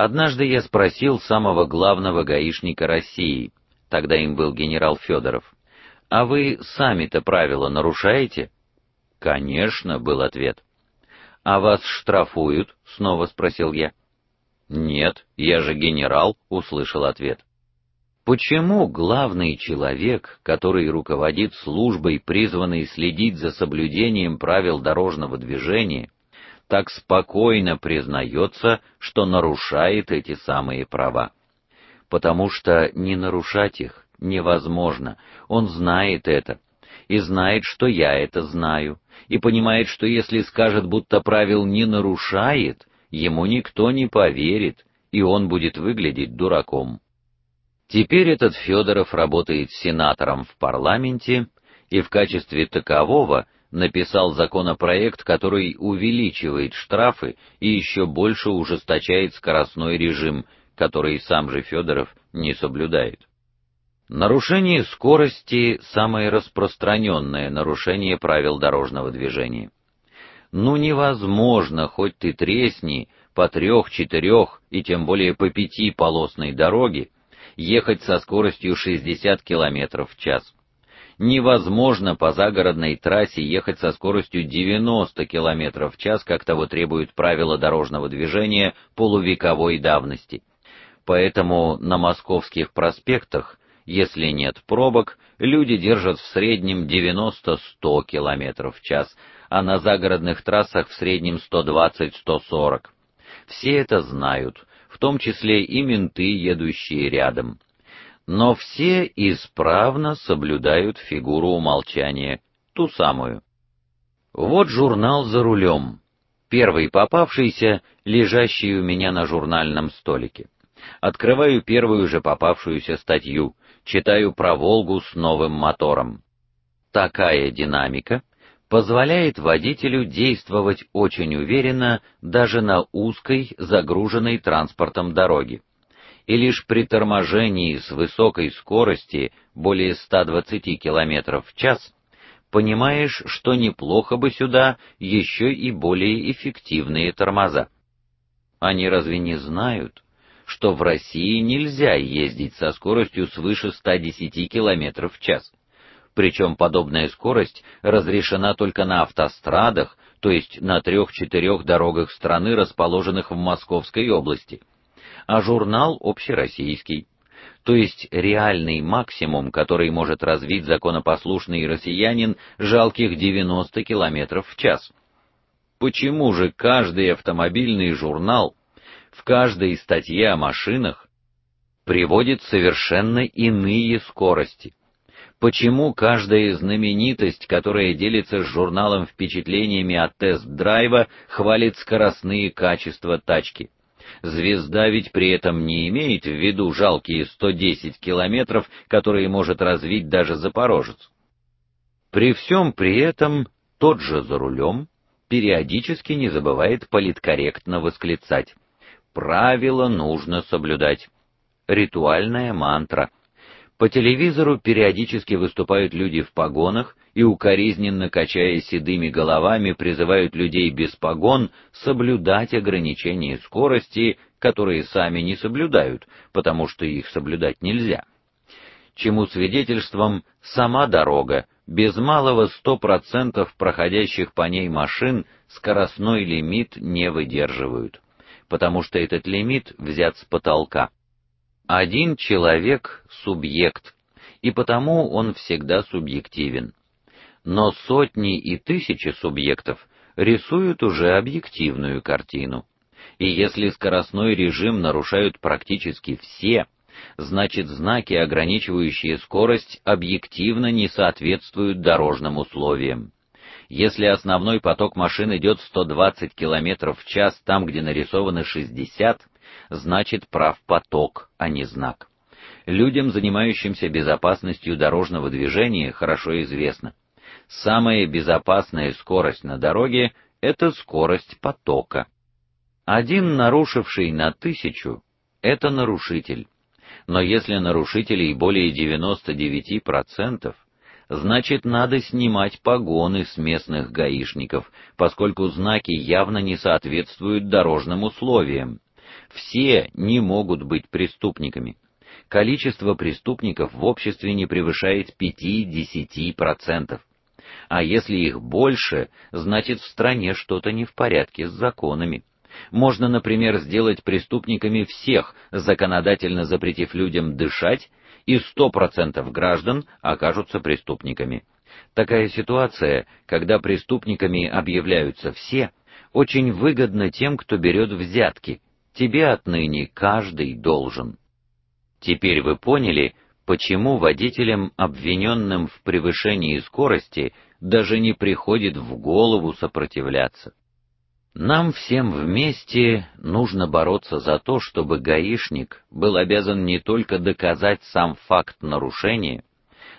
Однажды я спросил самого главного гаишника России, тогда им был генерал Федоров: "А вы сами-то правила нарушаете?" "Конечно", был ответ. "А вас штрафуют?" снова спросил я. "Нет, я же генерал", услышал ответ. Почему главный человек, который руководит службой, призванной следить за соблюдением правил дорожного движения, так спокойно признается, что нарушает эти самые права? Потому что не нарушать их невозможно. Он знает это и знает, что я это знаю, и понимает, что если скажет, будто правил не нарушает, ему никто не поверит, и он будет выглядеть дураком. Теперь этот Федоров работает сенатором в парламенте и в качестве такового написал законопроект, который увеличивает штрафы и еще больше ужесточает скоростной режим, который сам же Федоров не соблюдает. Нарушение скорости самое распространенное нарушение правил дорожного движения. Ну невозможно, хоть ты тресни по трех, четырех и тем более по пяти полосной дороге ехать со скоростью 60 км в час. Невозможно по загородной трассе ехать со скоростью 90 км в час, как того требуют правила дорожного движения полувековой давности. Поэтому на московских проспектах, если нет пробок, люди держат в среднем 90-100 км в час, а на загородных трассах в среднем 120-140. Все это знают в том числе и менты, едущие рядом. Но все исправно соблюдают фигуру умолчания, ту самую. Вот журнал за рулем. Первый попавшийся, лежащий у меня на журнальном столике. Открываю первую же попавшуюся статью, читаю про Волгу с новым мотором. Такая динамика позволяет водителю действовать очень уверенно даже на узкой, загруженной транспортом дороге. И лишь при торможении с высокой скорости, более 120 км в час, понимаешь, что неплохо бы сюда еще и более эффективные тормоза. Они разве не знают, что в России нельзя ездить со скоростью свыше 110 км в час? Причем подобная скорость разрешена только на автострадах, то есть на трех-четырех дорогах страны, расположенных в Московской области. А журнал общероссийский. То есть реальный максимум, который может развить законопослушный россиянин, жалких 90 км в час. Почему же каждый автомобильный журнал в каждой статье о машинах приводит совершенно иные скорости? почему каждая знаменитость, которая делится с журналом впечатлениями от тест-драйва, хвалит скоростные качества тачки. Звезда ведь при этом не имеет в виду жалкие 110 километров, которые может развить даже запорожец. При всем при этом тот же за рулем периодически не забывает политкорректно восклицать: "Правила нужно соблюдать". Ритуальная мантра. По телевизору периодически выступают люди в погонах и укоризненно качая седыми головами призывают людей без погон соблюдать ограничения скорости, которые сами не соблюдают, потому что их соблюдать нельзя. Чему свидетельством сама дорога, без малого сто процентов проходящих по ней машин скоростной лимит не выдерживают, потому что этот лимит взят с потолка. Один человек субъект, и потому он всегда субъективен. Но сотни и тысячи субъектов рисуют уже объективную картину. И если скоростной режим нарушают практически все, значит знаки, ограничивающие скорость, объективно не соответствуют дорожным условиям. Если основной поток машин идет 120 км в час там, где нарисовано 60, значит прав поток, а не знак. Людям, занимающимся безопасностью дорожного движения, хорошо известно. Самая безопасная скорость на дороге это скорость потока. Один нарушивший на тысячу это нарушитель. Но если нарушителей более 99%, значит, надо снимать погоны с местных гаишников, поскольку знаки явно не соответствуют дорожным условиям Все не могут быть преступниками. Количество преступников в обществе не превышает 5-10%. А если их больше, значит в стране что-то не в порядке с законами. Можно, например, сделать преступниками всех, законодательно запретив людям дышать, и 100% граждан окажутся преступниками. Такая ситуация, когда преступниками объявляются все, очень выгодна тем, кто берет взятки. Тебе отныне каждый должен. Теперь вы поняли, почему водителям, обвиненным в превышении скорости, даже не приходит в голову сопротивляться. Нам всем вместе нужно бороться за то, чтобы гаишник был обязан не только доказать сам факт нарушения,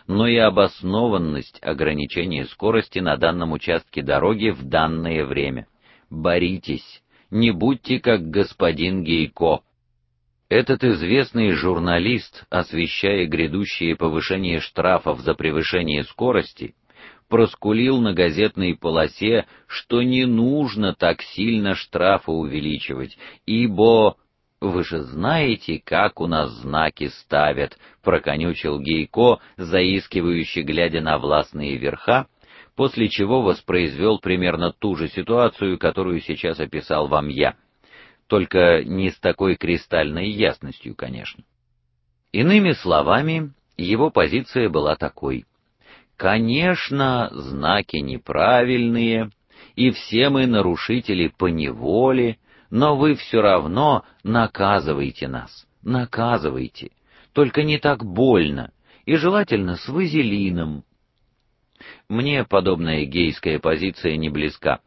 но и обоснованность ограничения скорости на данном участке дороги в данное время. Боритесь, не будьте как господин Гейко. Этот известный журналист, освещая грядущее повышение штрафов за превышение скорости, проскулил на газетной полосе, что не нужно так сильно штрафы увеличивать, ибо вы же знаете, как у нас знаки ставят, проконючил Гейко, заискивающе глядя на властные верха, после чего воспроизвел примерно ту же ситуацию, которую сейчас описал вам я, только не с такой кристальной ясностью, конечно. Иными словами, его позиция была такой: Конечно, знаки неправильные, и все мы нарушители по неволе, но вы все равно наказываете нас. Наказывайте. Только не так больно, и желательно с вазелином. Мне подобная гейская позиция не близка.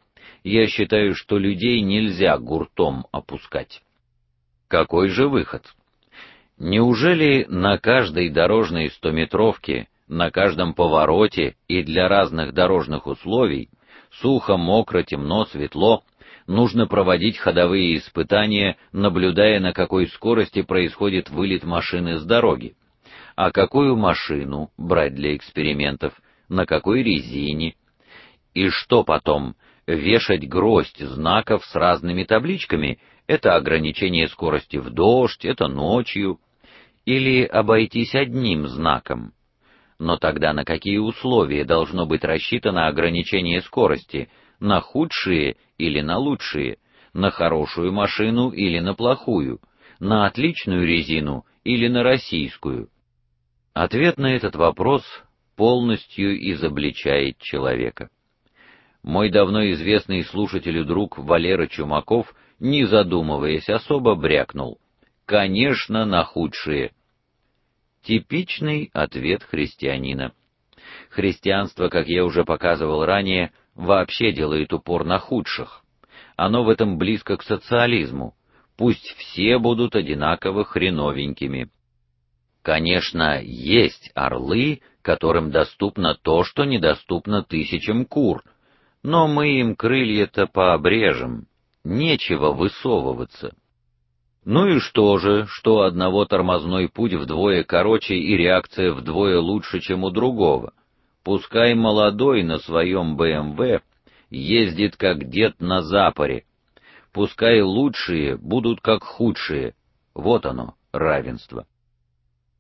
Я считаю, что людей нельзя гуртом опускать. Какой же выход? Неужели на каждой дорожной стометровке на каждом повороте и для разных дорожных условий, сухо, мокро, темно, светло, нужно проводить ходовые испытания, наблюдая, на какой скорости происходит вылет машины с дороги. А какую машину брать для экспериментов, на какой резине? И что потом? Вешать гроздь знаков с разными табличками это ограничение скорости в дождь, это ночью или обойтись одним знаком? Но тогда на какие условия должно быть рассчитано ограничение скорости? На худшие или на лучшие? На хорошую машину или на плохую? На отличную резину или на российскую? Ответ на этот вопрос полностью изобличает человека. Мой давно известный слушателю друг Валера Чумаков, не задумываясь особо, брякнул: "Конечно, на худшие". Типичный ответ христианина. Христианство, как я уже показывал ранее, вообще делает упор на худших. Оно в этом близко к социализму. Пусть все будут одинаково хреновенькими. Конечно, есть орлы, которым доступно то, что недоступно тысячам кур, но мы им крылья-то пообрежем. Нечего высовываться. Ну и что же, что одного тормозной путь вдвое короче и реакция вдвое лучше, чем у другого? Пускай молодой на своем БМВ ездит как дед на запоре. Пускай лучшие будут как худшие. Вот оно, равенство.